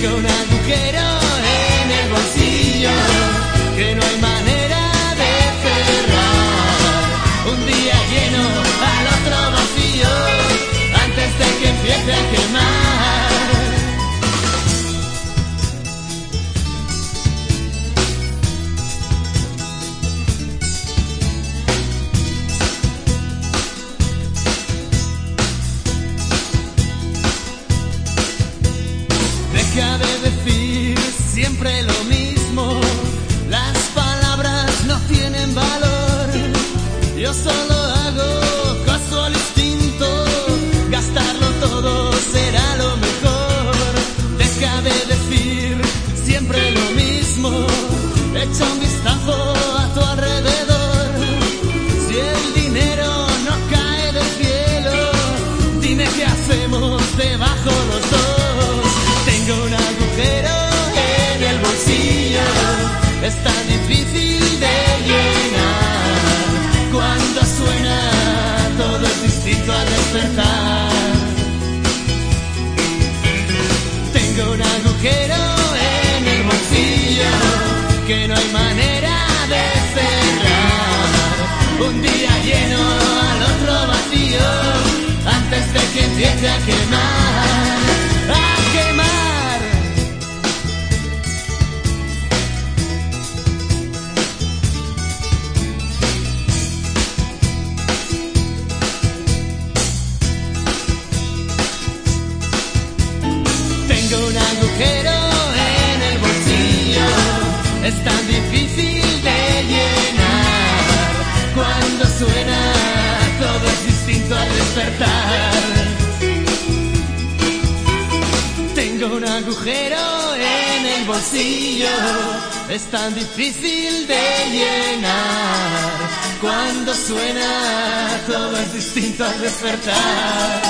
hacia un agujero. siempre lo que no hay manera de cerrar. Un día lleno al otro vacío antes de que empiece a quemar. A quemar. Tengo un agujero es tan difícil de llenar. Cuando suena, todo es distinto al despertar. Tengo un agujero en el bolsillo, es tan difícil de llenar. Cuando suena, todo es distinto al despertar.